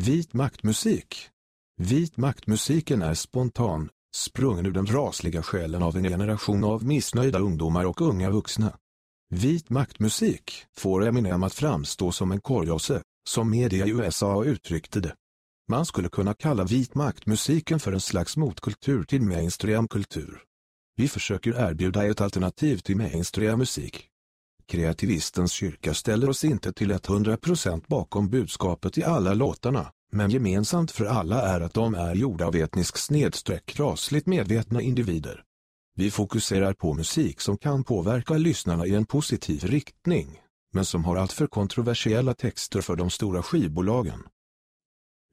Vit maktmusik. Vit maktmusiken är spontan, sprungen ur den rasliga själen av en generation av missnöjda ungdomar och unga vuxna. Vit maktmusik får Eminem att framstå som en korgosse, som media i USA uttryckte det. Man skulle kunna kalla vit maktmusiken för en slags motkultur till mainstreamkultur. Vi försöker erbjuda ett alternativ till mainstreammusik. Kreativistens kyrka ställer oss inte till 100% bakom budskapet i alla låtarna, men gemensamt för alla är att de är gjorda av etnisk snedstreck rasligt medvetna individer. Vi fokuserar på musik som kan påverka lyssnarna i en positiv riktning, men som har alltför kontroversiella texter för de stora skivbolagen.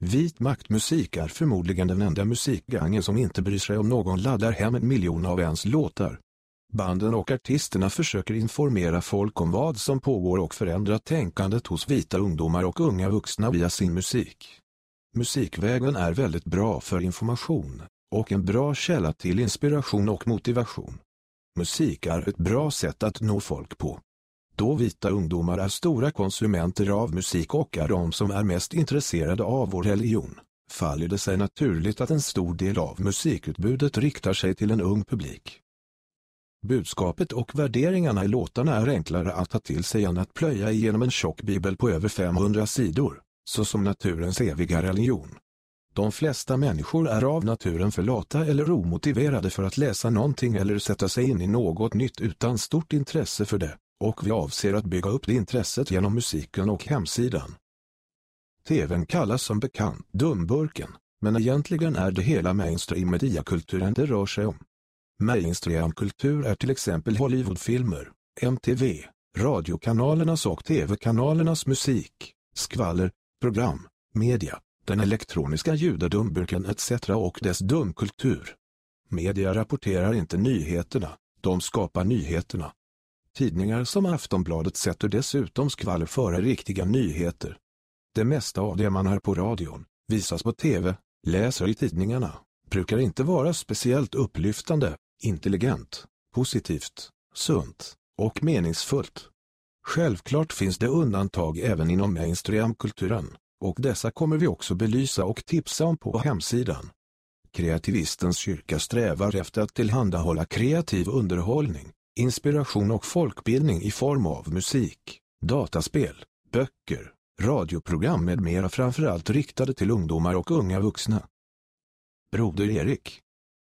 Vit maktmusik är förmodligen den enda musikgangen som inte bryr sig om någon laddar hem en miljon av ens låtar. Banden och artisterna försöker informera folk om vad som pågår och förändra tänkandet hos vita ungdomar och unga vuxna via sin musik. Musikvägen är väldigt bra för information, och en bra källa till inspiration och motivation. Musik är ett bra sätt att nå folk på. Då vita ungdomar är stora konsumenter av musik och är de som är mest intresserade av vår religion, faller det sig naturligt att en stor del av musikutbudet riktar sig till en ung publik. Budskapet och värderingarna i låtarna är enklare att ta till sig än att plöja igenom en tjock bibel på över 500 sidor, såsom naturens eviga religion. De flesta människor är av naturen för lata eller omotiverade för att läsa någonting eller sätta sig in i något nytt utan stort intresse för det, och vi avser att bygga upp det intresset genom musiken och hemsidan. TVn kallas som bekant dumburken, men egentligen är det hela mainstream mediakulturen det rör sig om. Mainstreamkultur är till exempel Hollywoodfilmer, MTV, radiokanalernas och tv-kanalernas musik, skvaller, program, media, den elektroniska judadumburken etc. och dess dumkultur. Media rapporterar inte nyheterna, de skapar nyheterna. Tidningar som Aftonbladet sätter dessutom skvaller före riktiga nyheter. Det mesta av det man hör på radion, visas på tv, läser i tidningarna, brukar inte vara speciellt upplyftande, intelligent, positivt, sunt och meningsfullt. Självklart finns det undantag även inom mainstreamkulturen, och dessa kommer vi också belysa och tipsa om på hemsidan. Kreativistens kyrka strävar efter att tillhandahålla kreativ underhållning, inspiration och folkbildning i form av musik, dataspel, böcker, radioprogram med mera framförallt riktade till ungdomar och unga vuxna. Broder Erik